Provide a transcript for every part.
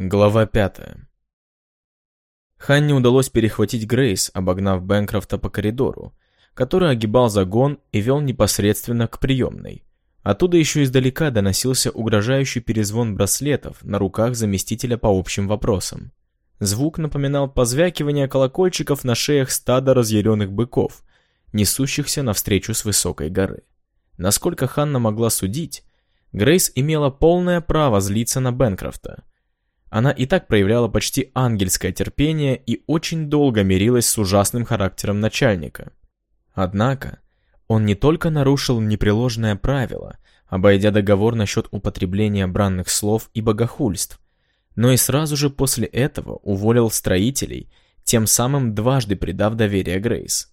Глава пятая. Ханне удалось перехватить Грейс, обогнав Бэнкрофта по коридору, который огибал загон и вел непосредственно к приемной. Оттуда еще издалека доносился угрожающий перезвон браслетов на руках заместителя по общим вопросам. Звук напоминал позвякивание колокольчиков на шеях стада разъяренных быков, несущихся навстречу с высокой горы. Насколько Ханна могла судить, Грейс имела полное право злиться на Бэнкрофта – она и так проявляла почти ангельское терпение и очень долго мирилась с ужасным характером начальника. Однако, он не только нарушил непреложное правило, обойдя договор насчет употребления бранных слов и богохульств, но и сразу же после этого уволил строителей, тем самым дважды предав доверие Грейс.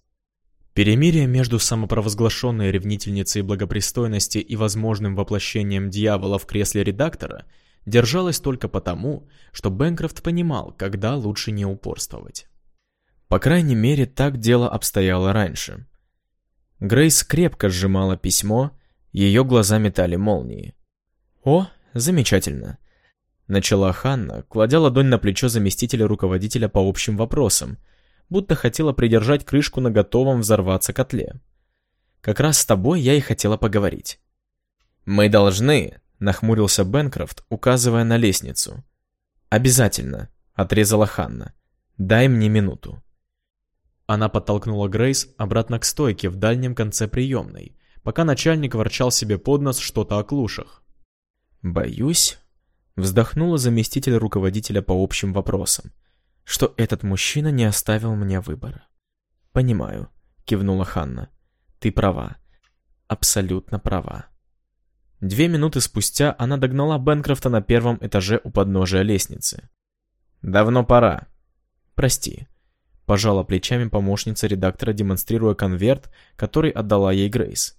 Перемирие между самопровозглашенной ревнительницей благопристойности и возможным воплощением дьявола в кресле редактора – держалась только потому, что Бэнкрофт понимал, когда лучше не упорствовать. По крайней мере, так дело обстояло раньше. Грейс крепко сжимала письмо, ее глаза метали молнии. «О, замечательно!» Начала Ханна, кладя ладонь на плечо заместителя руководителя по общим вопросам, будто хотела придержать крышку на готовом взорваться котле. «Как раз с тобой я и хотела поговорить». «Мы должны», Нахмурился Бенкрофт, указывая на лестницу. «Обязательно», — отрезала Ханна. «Дай мне минуту». Она подтолкнула Грейс обратно к стойке в дальнем конце приемной, пока начальник ворчал себе под нос что-то о клушах. «Боюсь», — вздохнула заместитель руководителя по общим вопросам, «что этот мужчина не оставил мне выбора». «Понимаю», — кивнула Ханна. «Ты права. Абсолютно права». Две минуты спустя она догнала Бенкрофта на первом этаже у подножия лестницы. «Давно пора». «Прости», — пожала плечами помощница редактора, демонстрируя конверт, который отдала ей Грейс.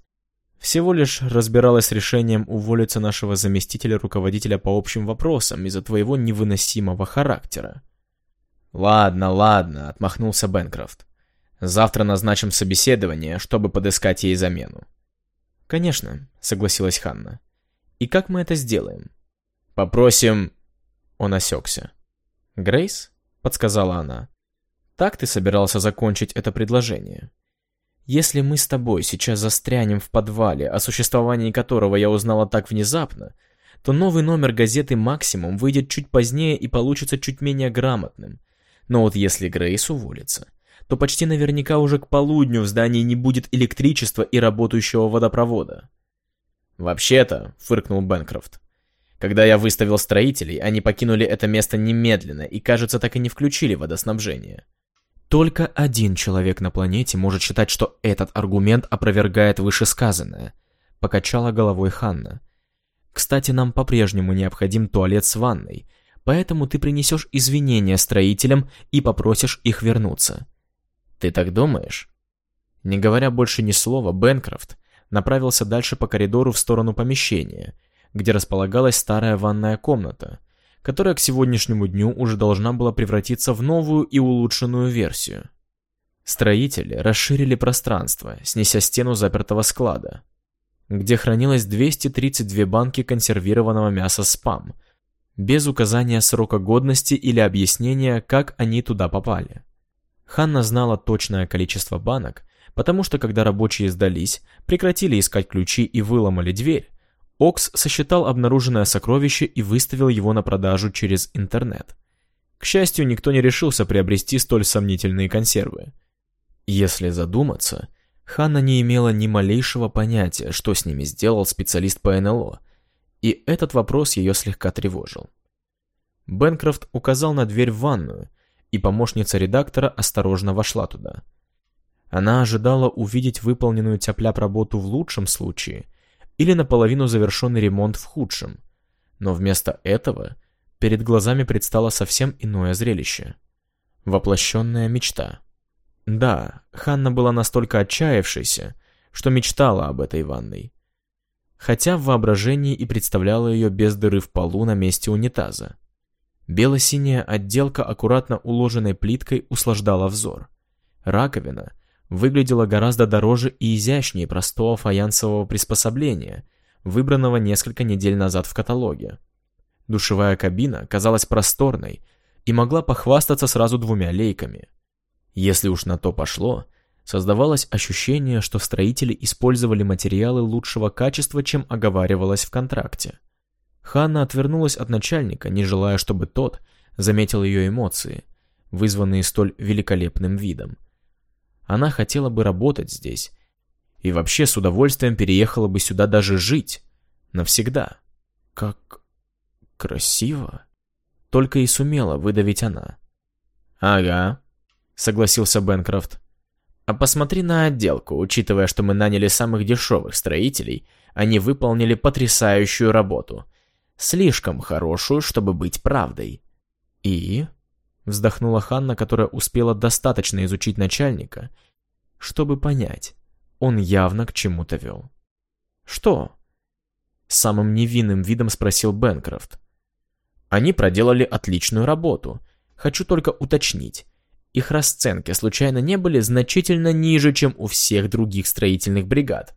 «Всего лишь разбиралась с решением уволиться нашего заместителя руководителя по общим вопросам из-за твоего невыносимого характера». «Ладно, ладно», — отмахнулся Бенкрофт. «Завтра назначим собеседование, чтобы подыскать ей замену». «Конечно», — согласилась Ханна. «И как мы это сделаем?» «Попросим...» Он осекся. «Грейс?» — подсказала она. «Так ты собирался закончить это предложение?» «Если мы с тобой сейчас застрянем в подвале, о существовании которого я узнала так внезапно, то новый номер газеты «Максимум» выйдет чуть позднее и получится чуть менее грамотным. Но вот если Грейс уволится, то почти наверняка уже к полудню в здании не будет электричества и работающего водопровода. «Вообще-то», — фыркнул Бэнкрофт, — «когда я выставил строителей, они покинули это место немедленно и, кажется, так и не включили водоснабжение». Только один человек на планете может считать, что этот аргумент опровергает вышесказанное, покачала головой Ханна. Кстати, нам по-прежнему необходим туалет с ванной, поэтому ты принесешь извинения строителям и попросишь их вернуться. «Ты так думаешь?» Не говоря больше ни слова, Бенкрофт направился дальше по коридору в сторону помещения, где располагалась старая ванная комната, которая к сегодняшнему дню уже должна была превратиться в новую и улучшенную версию. Строители расширили пространство, снеся стену запертого склада, где хранилось 232 банки консервированного мяса спам, без указания срока годности или объяснения, как они туда попали. Ханна знала точное количество банок, потому что когда рабочие сдались, прекратили искать ключи и выломали дверь, Окс сосчитал обнаруженное сокровище и выставил его на продажу через интернет. К счастью, никто не решился приобрести столь сомнительные консервы. Если задуматься, Ханна не имела ни малейшего понятия, что с ними сделал специалист по НЛО, и этот вопрос ее слегка тревожил. Бенкрофт указал на дверь в ванную, и помощница редактора осторожно вошла туда. Она ожидала увидеть выполненную тяп работу в лучшем случае или наполовину завершенный ремонт в худшем, но вместо этого перед глазами предстало совсем иное зрелище. Воплощенная мечта. Да, Ханна была настолько отчаявшейся, что мечтала об этой ванной. Хотя в воображении и представляла ее без дыры в полу на месте унитаза. Бело-синяя отделка аккуратно уложенной плиткой услаждала взор. Раковина выглядела гораздо дороже и изящнее простого фаянсового приспособления, выбранного несколько недель назад в каталоге. Душевая кабина казалась просторной и могла похвастаться сразу двумя лейками. Если уж на то пошло, создавалось ощущение, что строители использовали материалы лучшего качества, чем оговаривалось в контракте. Ханна отвернулась от начальника, не желая, чтобы тот заметил ее эмоции, вызванные столь великолепным видом. Она хотела бы работать здесь, и вообще с удовольствием переехала бы сюда даже жить. Навсегда. Как красиво. Только и сумела выдавить она. «Ага», — согласился Бенкрофт. «А посмотри на отделку, учитывая, что мы наняли самых дешевых строителей, они выполнили потрясающую работу. Слишком хорошую, чтобы быть правдой». «И?» — вздохнула Ханна, которая успела достаточно изучить начальника, чтобы понять, он явно к чему-то вел. «Что?» Самым невинным видом спросил Бенкрофт. «Они проделали отличную работу. Хочу только уточнить. Их расценки случайно не были значительно ниже, чем у всех других строительных бригад?»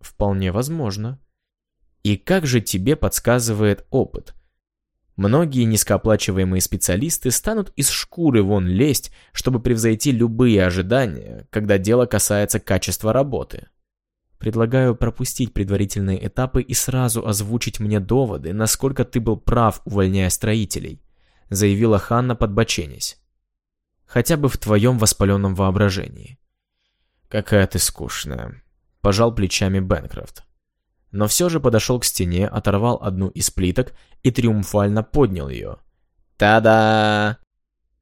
«Вполне возможно». «И как же тебе подсказывает опыт?» Многие низкооплачиваемые специалисты станут из шкуры вон лезть, чтобы превзойти любые ожидания, когда дело касается качества работы. Предлагаю пропустить предварительные этапы и сразу озвучить мне доводы, насколько ты был прав, увольняя строителей, заявила Ханна, подбоченясь. Хотя бы в твоем воспаленном воображении. Какая ты скучная, пожал плечами Бенкрофт но все же подошел к стене, оторвал одну из плиток и триумфально поднял ее. «Та-да!»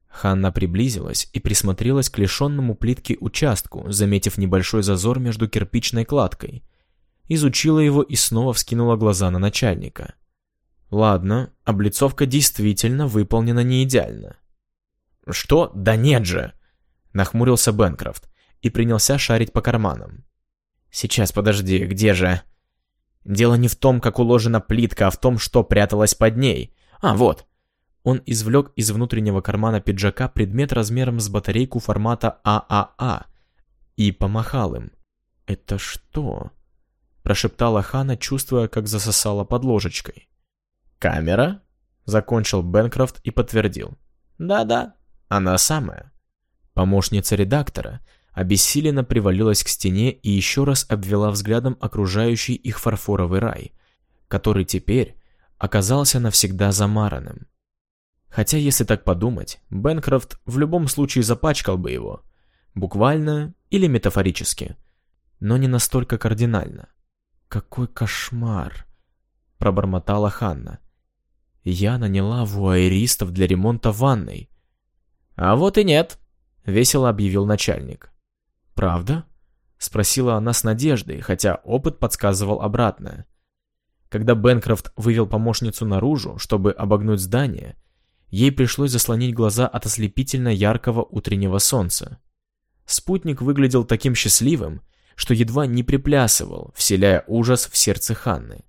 Ханна приблизилась и присмотрелась к лишенному плитке участку, заметив небольшой зазор между кирпичной кладкой. Изучила его и снова вскинула глаза на начальника. Ладно, облицовка действительно выполнена не идеально. «Что? Да нет же!» Нахмурился Бенкрофт и принялся шарить по карманам. «Сейчас, подожди, где же?» Дело не в том, как уложена плитка, а в том, что пряталось под ней. А, вот. Он извлек из внутреннего кармана пиджака предмет размером с батарейку формата ААА а и помахал им. «Это что?» – прошептала Хана, чувствуя, как засосала под ложечкой. «Камера?» – закончил Бенкрофт и подтвердил. «Да-да, она самая». Помощница редактора – обессиленно привалилась к стене и еще раз обвела взглядом окружающий их фарфоровый рай, который теперь оказался навсегда замаранным. Хотя, если так подумать, Бенкрофт в любом случае запачкал бы его, буквально или метафорически, но не настолько кардинально. «Какой кошмар!» – пробормотала Ханна. «Я наняла вуайеристов для ремонта ванной». «А вот и нет», — весело объявил начальник. «Правда?» — спросила она с надеждой, хотя опыт подсказывал обратное. Когда Бенкрофт вывел помощницу наружу, чтобы обогнуть здание, ей пришлось заслонить глаза от ослепительно яркого утреннего солнца. Спутник выглядел таким счастливым, что едва не приплясывал, вселяя ужас в сердце Ханны.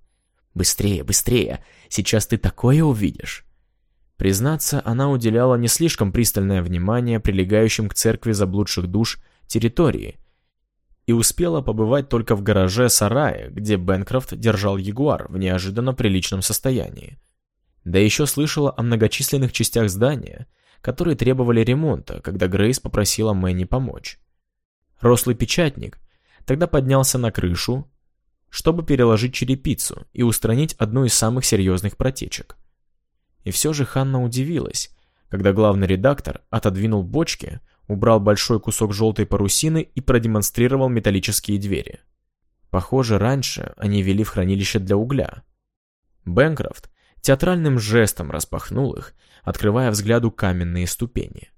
«Быстрее, быстрее! Сейчас ты такое увидишь!» Признаться, она уделяла не слишком пристальное внимание прилегающим к церкви заблудших душ территории и успела побывать только в гараже сарае, где Бенкрофт держал Ягуар в неожиданно приличном состоянии. Да еще слышала о многочисленных частях здания, которые требовали ремонта, когда Грейс попросила Мэнни помочь. Рослый печатник тогда поднялся на крышу, чтобы переложить черепицу и устранить одну из самых серьезных протечек. И все же Ханна удивилась, когда главный редактор отодвинул бочки, убрал большой кусок желтой парусины и продемонстрировал металлические двери. Похоже, раньше они вели в хранилище для угля. Бэнкрофт театральным жестом распахнул их, открывая взгляду каменные ступени.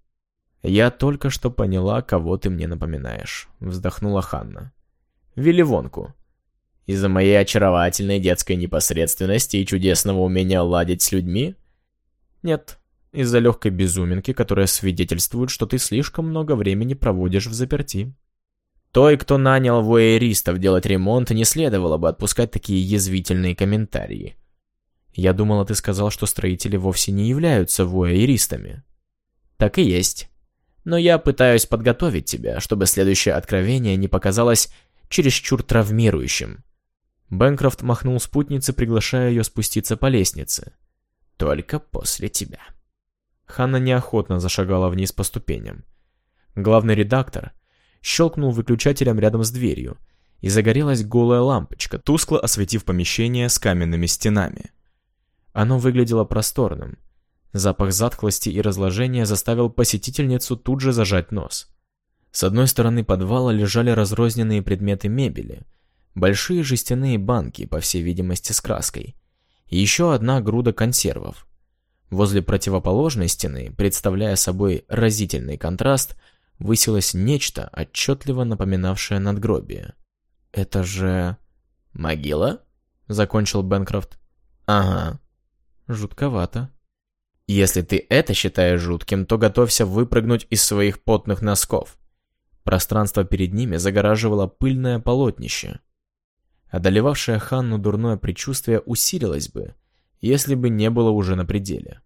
«Я только что поняла, кого ты мне напоминаешь», — вздохнула Ханна. «Веливонку. Из-за моей очаровательной детской непосредственности и чудесного умения ладить с людьми?» «Нет, из-за легкой безуминки, которая свидетельствует, что ты слишком много времени проводишь в заперти. Той, кто нанял вуэристов делать ремонт, не следовало бы отпускать такие язвительные комментарии. Я думала, ты сказал, что строители вовсе не являются вуэристами. Так и есть. Но я пытаюсь подготовить тебя, чтобы следующее откровение не показалось чересчур травмирующим. Бэнкрофт махнул спутнице, приглашая ее спуститься по лестнице. только после тебя. Ханна неохотно зашагала вниз по ступеням. Главный редактор щелкнул выключателем рядом с дверью, и загорелась голая лампочка, тускло осветив помещение с каменными стенами. Оно выглядело просторным. Запах затхлости и разложения заставил посетительницу тут же зажать нос. С одной стороны подвала лежали разрозненные предметы мебели, большие жестяные банки, по всей видимости, с краской, и еще одна груда консервов. Возле противоположной стены, представляя собой разительный контраст, высилось нечто, отчетливо напоминавшее надгробие. «Это же...» «Могила?» — закончил Бенкрофт. «Ага». «Жутковато». «Если ты это считаешь жутким, то готовься выпрыгнуть из своих потных носков». Пространство перед ними загораживало пыльное полотнище. Одолевавшее Ханну дурное предчувствие усилилось бы, если бы не было уже на пределе.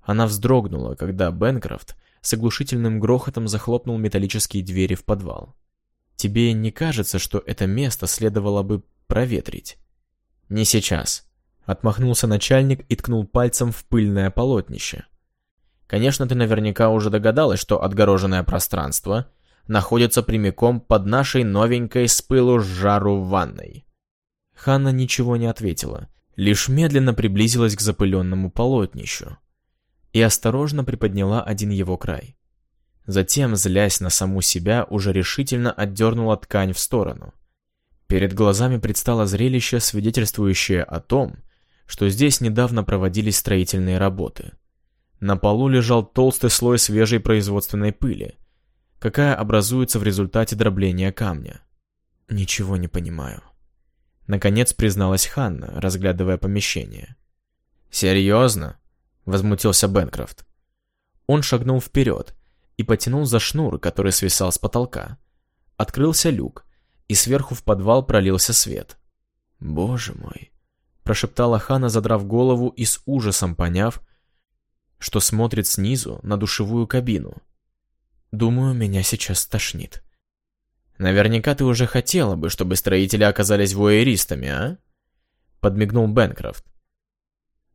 Она вздрогнула, когда Бенкрофт с оглушительным грохотом захлопнул металлические двери в подвал. Тебе не кажется, что это место следовало бы проветрить? Не сейчас. Отмахнулся начальник и ткнул пальцем в пыльное полотнище. Конечно, ты наверняка уже догадалась, что отгороженное пространство находится прямиком под нашей новенькой с пылу жару ванной. Ханна ничего не ответила, лишь медленно приблизилась к запыленному полотнищу и осторожно приподняла один его край. Затем, злясь на саму себя, уже решительно отдернула ткань в сторону. Перед глазами предстало зрелище, свидетельствующее о том, что здесь недавно проводились строительные работы. На полу лежал толстый слой свежей производственной пыли, какая образуется в результате дробления камня. Ничего не понимаю. Наконец призналась Ханна, разглядывая помещение. «Серьезно?» — возмутился Бенкрофт. Он шагнул вперед, и потянул за шнур, который свисал с потолка. Открылся люк, и сверху в подвал пролился свет. «Боже мой!» – прошептала Хана, задрав голову и с ужасом поняв, что смотрит снизу на душевую кабину. «Думаю, меня сейчас тошнит». «Наверняка ты уже хотела бы, чтобы строители оказались воеристами, а?» Подмигнул Бенкрофт.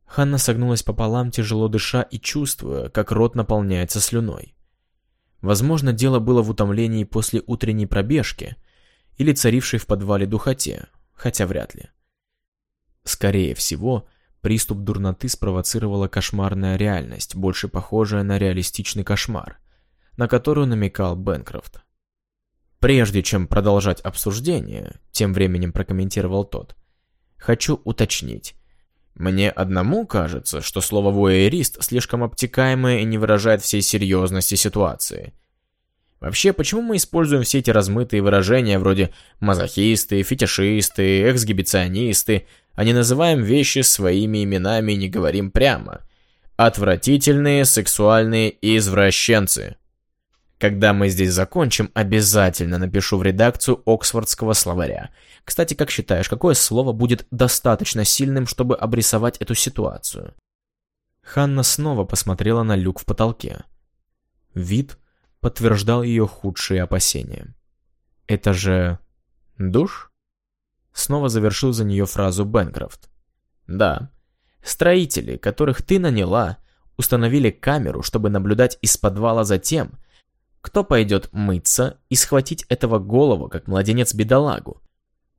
Ханна согнулась пополам, тяжело дыша и чувствуя, как рот наполняется слюной. Возможно, дело было в утомлении после утренней пробежки или царившей в подвале духоте, хотя вряд ли. Скорее всего, приступ дурноты спровоцировала кошмарная реальность, больше похожая на реалистичный кошмар, на которую намекал Бенкрофт. Прежде чем продолжать обсуждение, тем временем прокомментировал тот, хочу уточнить. Мне одному кажется, что слово «вуэрист» слишком обтекаемое и не выражает всей серьезности ситуации. Вообще, почему мы используем все эти размытые выражения вроде «мазохисты», «фетишисты», «эксгибиционисты», а не называем вещи своими именами и не говорим прямо? Отвратительные сексуальные извращенцы. Когда мы здесь закончим, обязательно напишу в редакцию Оксфордского словаря. Кстати, как считаешь, какое слово будет достаточно сильным, чтобы обрисовать эту ситуацию? Ханна снова посмотрела на люк в потолке. Вид подтверждал ее худшие опасения. «Это же... душ?» Снова завершил за нее фразу Бенкрофт. «Да. Строители, которых ты наняла, установили камеру, чтобы наблюдать из подвала за тем, кто пойдет мыться и схватить этого голову, как младенец-бедолагу?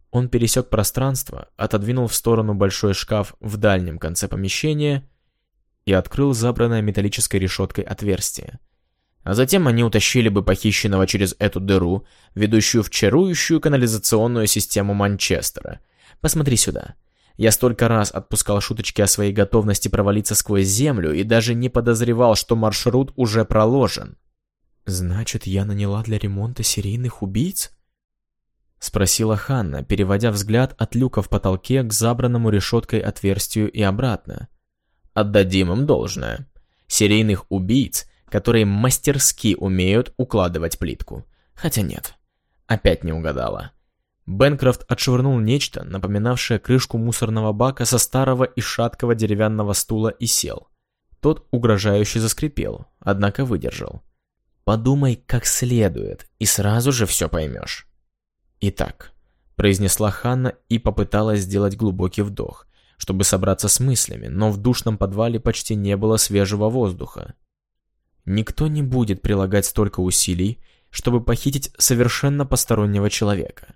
Он пересек пространство, отодвинул в сторону большой шкаф в дальнем конце помещения и открыл забранное металлической решеткой отверстие. А затем они утащили бы похищенного через эту дыру, ведущую в чарующую канализационную систему Манчестера. Посмотри сюда. Я столько раз отпускал шуточки о своей готовности провалиться сквозь землю и даже не подозревал, что маршрут уже проложен. «Значит, я наняла для ремонта серийных убийц?» Спросила Ханна, переводя взгляд от люка в потолке к забранному решеткой отверстию и обратно. «Отдадим им должное. Серийных убийц, которые мастерски умеют укладывать плитку. Хотя нет, опять не угадала». Бенкрофт отшвырнул нечто, напоминавшее крышку мусорного бака со старого и шаткого деревянного стула и сел. Тот угрожающе заскрипел, однако выдержал. Подумай как следует, и сразу же все поймешь. Итак, произнесла Ханна и попыталась сделать глубокий вдох, чтобы собраться с мыслями, но в душном подвале почти не было свежего воздуха. Никто не будет прилагать столько усилий, чтобы похитить совершенно постороннего человека.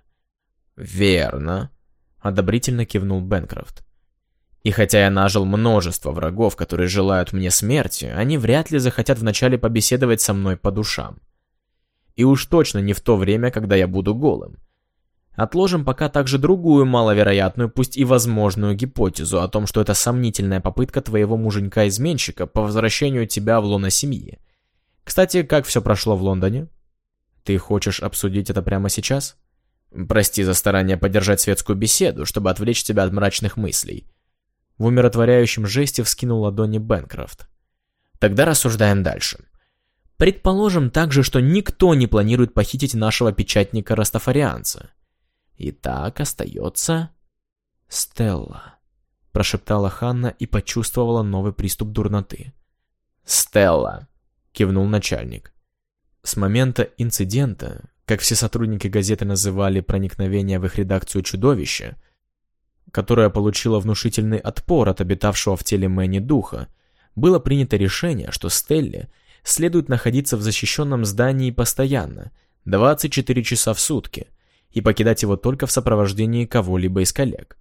«Верно», — одобрительно кивнул Бенкрофт. «И хотя я нажил множество врагов, которые желают мне смерти, они вряд ли захотят вначале побеседовать со мной по душам. И уж точно не в то время, когда я буду голым. Отложим пока также другую маловероятную, пусть и возможную гипотезу о том, что это сомнительная попытка твоего муженька-изменщика по возвращению тебя в лоно семьи. Кстати, как все прошло в Лондоне? Ты хочешь обсудить это прямо сейчас? Прости за старание поддержать светскую беседу, чтобы отвлечь тебя от мрачных мыслей. В умиротворяющем жесте вскинул ладони Бенкрофт. Тогда рассуждаем дальше. Предположим также, что никто не планирует похитить нашего печатника-растафарианца. Итак, остается... Стелла, прошептала Ханна и почувствовала новый приступ дурноты. Стелла, кивнул начальник. С момента инцидента, как все сотрудники газеты называли проникновение в их редакцию чудовища, которое получило внушительный отпор от обитавшего в теле Мэнни духа, было принято решение, что Стелле следует находиться в защищенном здании постоянно, 24 часа в сутки, и покидать его только в сопровождении кого-либо из коллег.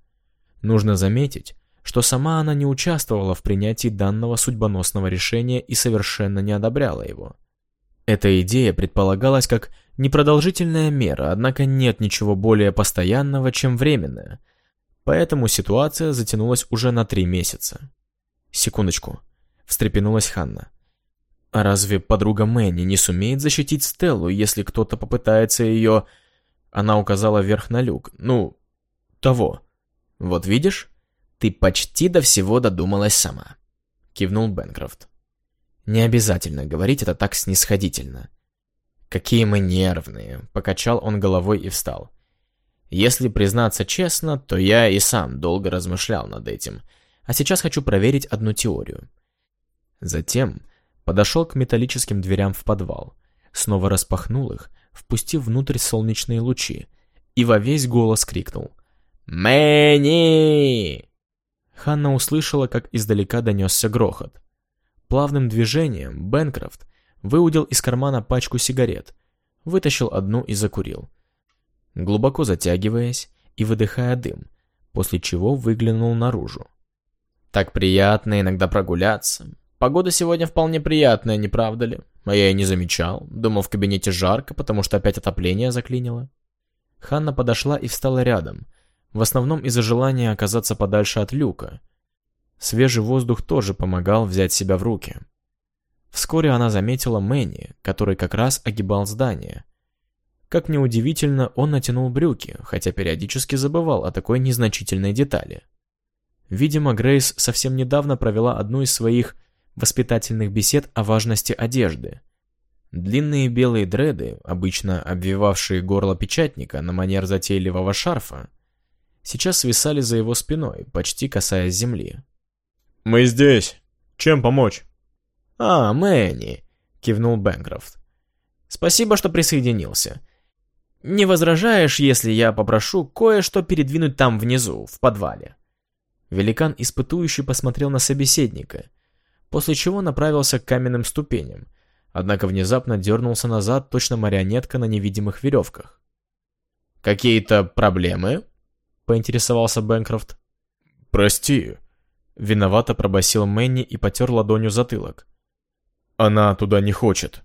Нужно заметить, что сама она не участвовала в принятии данного судьбоносного решения и совершенно не одобряла его. Эта идея предполагалась как непродолжительная мера, однако нет ничего более постоянного, чем временная, поэтому ситуация затянулась уже на три месяца. Секундочку, встрепенулась Ханна. А разве подруга Мэнни не сумеет защитить Стеллу, если кто-то попытается ее она указала вверх на люк. Ну, того. Вот видишь? Ты почти до всего додумалась сама. Кивнул Бенкрофт. Не обязательно говорить это так снисходительно. Какие мы нервные. Покачал он головой и встал. Если признаться честно, то я и сам долго размышлял над этим. А сейчас хочу проверить одну теорию. Затем подошел к металлическим дверям в подвал. Снова распахнул их, впустив внутрь солнечные лучи, и во весь голос крикнул «Мэнни!». Ханна услышала, как издалека донесся грохот. Плавным движением Бенкрофт выудил из кармана пачку сигарет, вытащил одну и закурил. Глубоко затягиваясь и выдыхая дым, после чего выглянул наружу. «Так приятно иногда прогуляться. Погода сегодня вполне приятная, не правда ли?» А я и не замечал. Думал, в кабинете жарко, потому что опять отопление заклинило. Ханна подошла и встала рядом, в основном из-за желания оказаться подальше от люка. Свежий воздух тоже помогал взять себя в руки. Вскоре она заметила Мэнни, который как раз огибал здание. Как неудивительно, он натянул брюки, хотя периодически забывал о такой незначительной детали. Видимо, Грейс совсем недавно провела одну из своих воспитательных бесед о важности одежды. Длинные белые дреды, обычно обвивавшие горло печатника на манер затейливого шарфа, сейчас свисали за его спиной, почти касаясь земли. «Мы здесь. Чем помочь?» «А, Мэнни», — кивнул Бэнкрофт. «Спасибо, что присоединился. Не возражаешь, если я попрошу кое-что передвинуть там внизу, в подвале?» Великан испытующий посмотрел на собеседника, после чего направился к каменным ступеням, однако внезапно дернулся назад, точно марионетка на невидимых веревках. «Какие-то проблемы?» — поинтересовался Бэнкрофт. «Прости», — виновато пробасил Мэнни и потер ладонью затылок. «Она туда не хочет».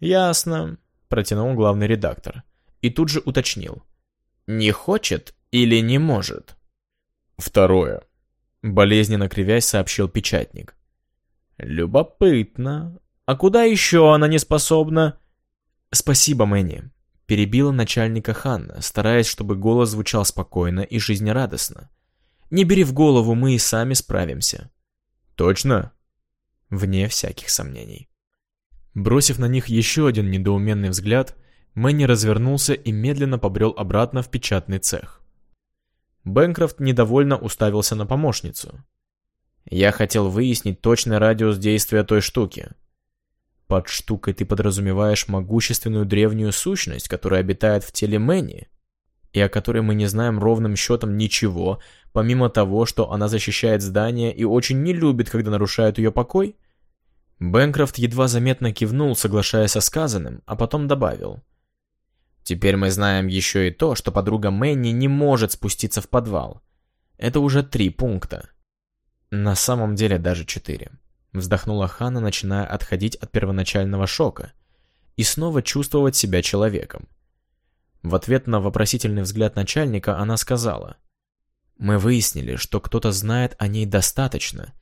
«Ясно», — протянул главный редактор. И тут же уточнил. «Не хочет или не может?» «Второе», — болезненно кривясь сообщил печатник. «Любопытно. А куда еще она не способна?» «Спасибо, Мэнни», — перебила начальника Ханна, стараясь, чтобы голос звучал спокойно и жизнерадостно. «Не бери в голову, мы и сами справимся». «Точно?» Вне всяких сомнений. Бросив на них еще один недоуменный взгляд, Мэнни развернулся и медленно побрел обратно в печатный цех. Бэнкрофт недовольно уставился на помощницу. Я хотел выяснить точный радиус действия той штуки. Под штукой ты подразумеваешь могущественную древнюю сущность, которая обитает в теле Мэнни, и о которой мы не знаем ровным счетом ничего, помимо того, что она защищает здание и очень не любит, когда нарушают ее покой? Бэнкрофт едва заметно кивнул, соглашаясь со сказанным, а потом добавил. Теперь мы знаем еще и то, что подруга Мэнни не может спуститься в подвал. Это уже три пункта. На самом деле даже четыре. Вздохнула Ханна, начиная отходить от первоначального шока и снова чувствовать себя человеком. В ответ на вопросительный взгляд начальника она сказала. «Мы выяснили, что кто-то знает о ней достаточно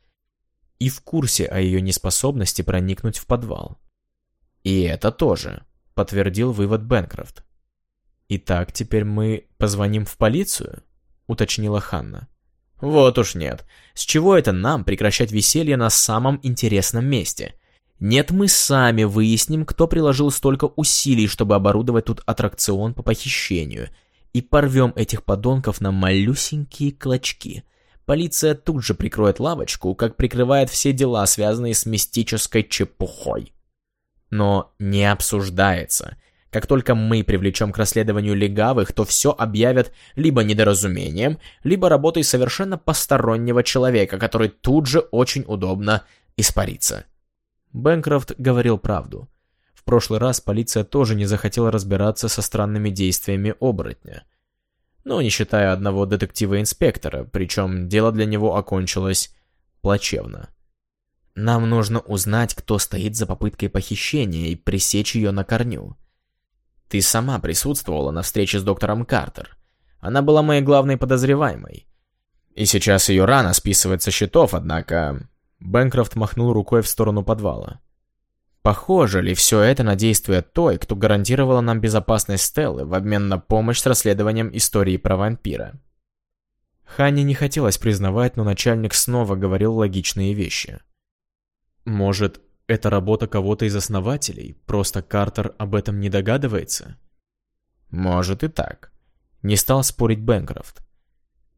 и в курсе о ее неспособности проникнуть в подвал». «И это тоже», — подтвердил вывод Бенкрофт. «Итак, теперь мы позвоним в полицию?» — уточнила Ханна. «Вот уж нет. С чего это нам прекращать веселье на самом интересном месте?» Нет, мы сами выясним, кто приложил столько усилий, чтобы оборудовать тут аттракцион по похищению, и порвем этих подонков на малюсенькие клочки. Полиция тут же прикроет лавочку, как прикрывает все дела, связанные с мистической чепухой. Но не обсуждается. Как только мы привлечем к расследованию легавых, то все объявят либо недоразумением, либо работой совершенно постороннего человека, который тут же очень удобно испарится. Бэнкрофт говорил правду. В прошлый раз полиция тоже не захотела разбираться со странными действиями оборотня. Но не считая одного детектива-инспектора, причем дело для него окончилось плачевно. Нам нужно узнать, кто стоит за попыткой похищения и пресечь ее на корню. Ты сама присутствовала на встрече с доктором Картер. Она была моей главной подозреваемой. И сейчас ее рана списывает со счетов, однако Бэнкрофт махнул рукой в сторону подвала. Похоже ли все это на действия той, кто гарантировала нам безопасность Стеллы в обмен на помощь с расследованием истории про вампира? Ханне не хотелось признавать, но начальник снова говорил логичные вещи. Может, это работа кого-то из основателей, просто Картер об этом не догадывается? Может и так. Не стал спорить Бэнкрофт.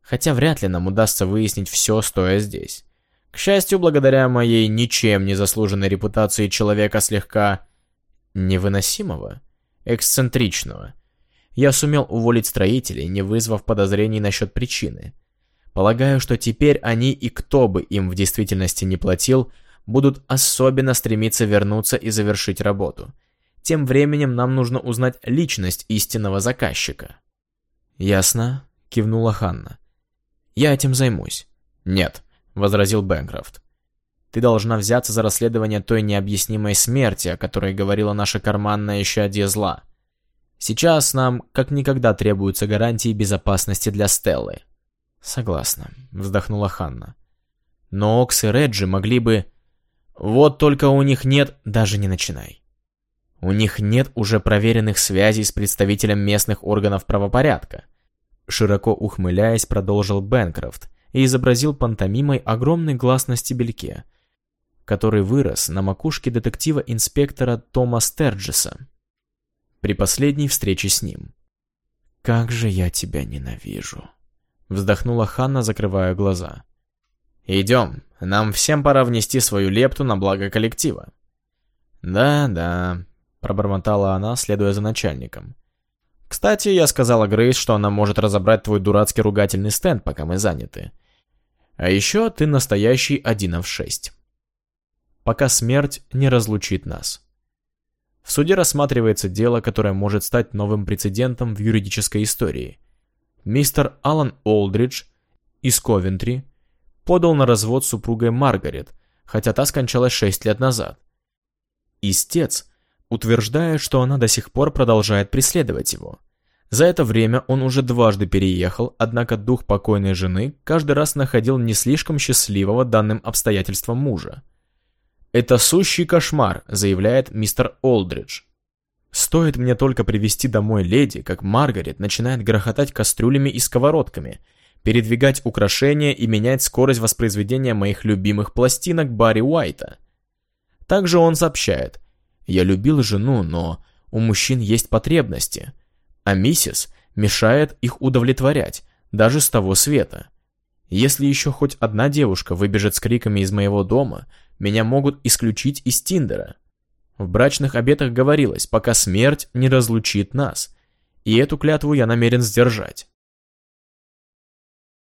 Хотя вряд ли нам удастся выяснить все, стоя здесь. К счастью, благодаря моей ничем не заслуженной репутации человека слегка невыносимого, эксцентричного, я сумел уволить строителей, не вызвав подозрений насчет причины. Полагаю, что теперь они и кто бы им в действительности не платил, будут особенно стремиться вернуться и завершить работу. Тем временем нам нужно узнать личность истинного заказчика. «Ясно», — кивнула Ханна. «Я этим займусь». «Нет», возразил Бэнкрофт. «Ты должна взяться за расследование той необъяснимой смерти, о которой говорила наша карманная исчадие зла. Сейчас нам как никогда требуются гарантии безопасности для Стеллы». «Согласна», — вздохнула Ханна. «Но Окс и Реджи могли бы...» «Вот только у них нет...» «Даже не начинай». «У них нет уже проверенных связей с представителем местных органов правопорядка», широко ухмыляясь, продолжил Бэнкрофт, и изобразил пантомимой огромный глаз на стебельке, который вырос на макушке детектива-инспектора Тома Стерджеса при последней встрече с ним. «Как же я тебя ненавижу!» — вздохнула Ханна, закрывая глаза. «Идем, нам всем пора внести свою лепту на благо коллектива». «Да-да», — пробормотала она, следуя за начальником. Кстати, я сказала Грейс, что она может разобрать твой дурацкий ругательный стенд, пока мы заняты. А еще ты настоящий один в шесть. Пока смерть не разлучит нас. В суде рассматривается дело, которое может стать новым прецедентом в юридической истории. Мистер Алан Олдридж из Ковентри подал на развод супругой Маргарет, хотя та скончалась шесть лет назад. Истец утверждая, что она до сих пор продолжает преследовать его. За это время он уже дважды переехал, однако дух покойной жены каждый раз находил не слишком счастливого данным обстоятельствам мужа. «Это сущий кошмар», — заявляет мистер Олдридж. «Стоит мне только привести домой леди, как Маргарет начинает грохотать кастрюлями и сковородками, передвигать украшения и менять скорость воспроизведения моих любимых пластинок Барри Уайта». Также он сообщает — я любил жену, но у мужчин есть потребности, а миссис мешает их удовлетворять, даже с того света. Если еще хоть одна девушка выбежит с криками из моего дома, меня могут исключить из Тиндера. В брачных обетах говорилось, пока смерть не разлучит нас, и эту клятву я намерен сдержать.